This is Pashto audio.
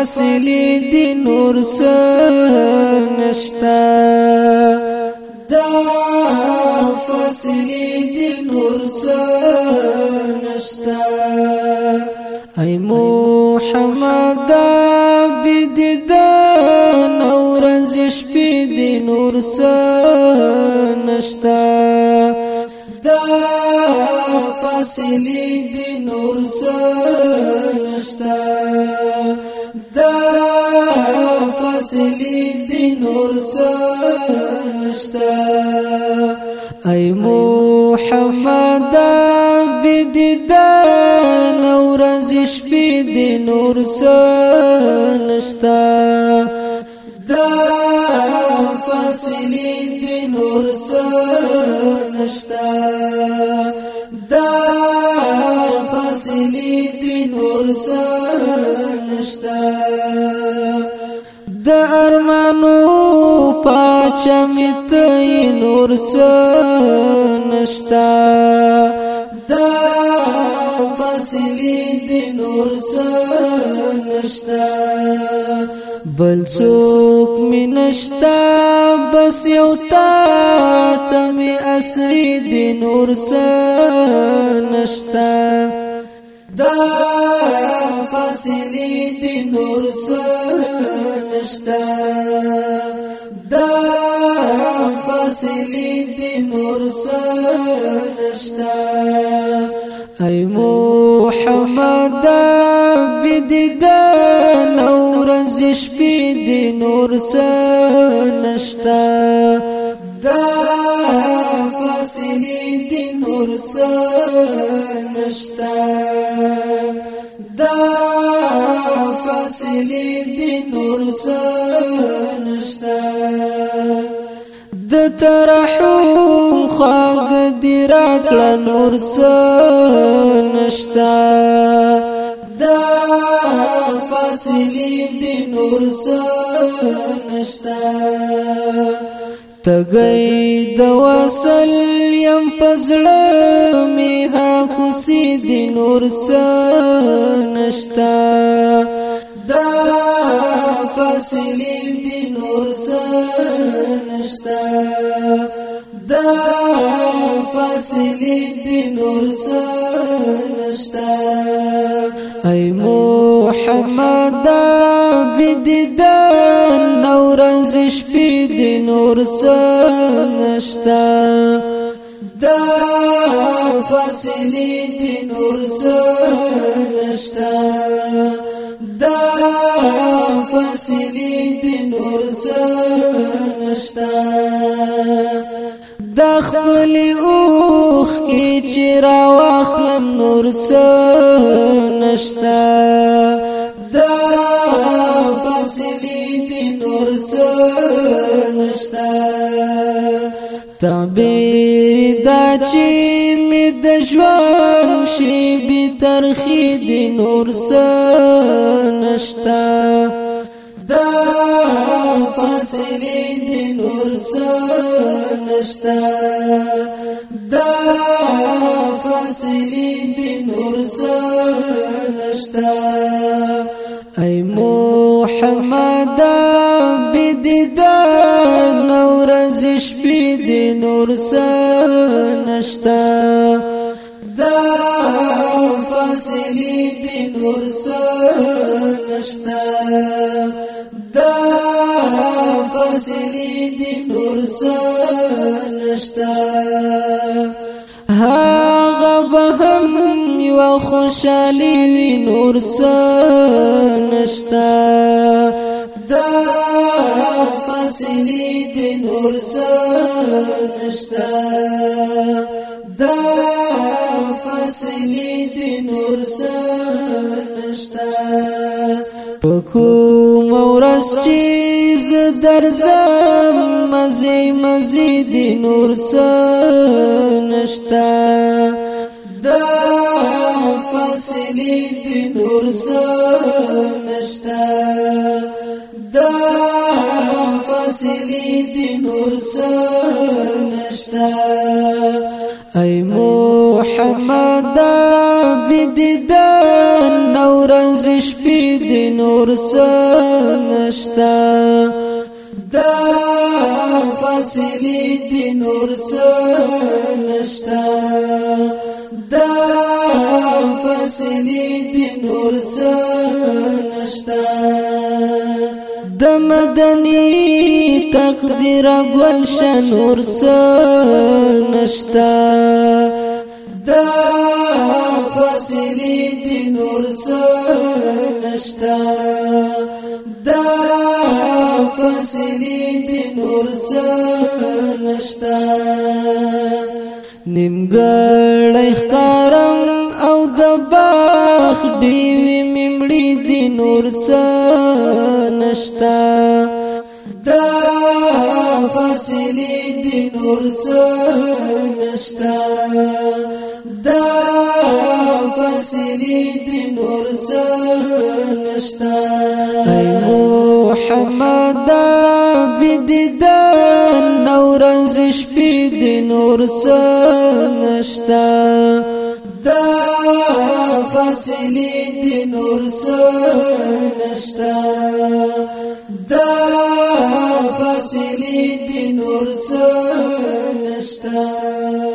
فاصلې د نور سره نشتا دا فاصلې د نور سره نشتا اي محمد بدد نور زش په د نور سره نشتا دا فاصلې د نور سره نشتا اي محمد بدیدان او رزش بی دی نور سنشتا دا فاصلی د نور سنشتا دا فاصلی د نور سنشتا د ارمانو پاچمت نور س نشتا دا فاصله د نور س نشتا بل څوک می نشتا بس یو تا تم اصلي د نور س نشتا دا حاصلی دی نور سنشتا دا فاصلی دی نور سنشتا ای محمد بدید نور زش بید نور سنشتا دا فاصلی دی نور سنشتا دی نور سنشتا د ترحم خاغ دی راکړه نور سنشتا دا فاصلې دی نور سنشتا تګي د وصل يم پزړه می ها خوسي د نور څخه نشتا فاصلې دي نور سنشتا دا فاصلې دي نور سنشتا اي محمد بدد نورز شپې دي نور سنشتا دا فاصلې دي نور سنشتا نور سنشتا د خپل اوخ کی چې را واخلم نور سنشتا دا فاصلې دي نور سنشتا تعبیر دا چې می د ژوند شی به ترخی دي نور سنشتا فاصلې د نور نشتا دا فاصلې د نور نشتا اي محمد بدد نور زش بيد نور نشتا دا فاصلې د نور نشتا وسیلی دی نور سنشتا هاغه بهم یو خوشالي وی نور سنشتا دا فاصلی دی نور سنشتا دا فاصلی دی نور سنشتا پکو مورس چی ز درځم مزي مزي دي نور څه نشتا دا فاصلې دي نور څه نشتا دا فاصلې دي نور څه نشتا اي محمد بدي نور سنشتا دا فاصلی دی نور سنشتا دا فاصلی دی نور سنشتا د مدني تقدیر غل شنور سنشتا دا فاصلی دی نور سنشتا نشتا دا فسری دی نور نشتا نیمګړی ښکارم او د باخ دیوی ممړی دی نور نشتا دا فسری دی نور نشتا سری دی نور څه نشتا ای محمد بيد د نور شپې دی نور څه نشتا دا فاصله دی نور څه نشتا دا فاصله دی نور څه نشتا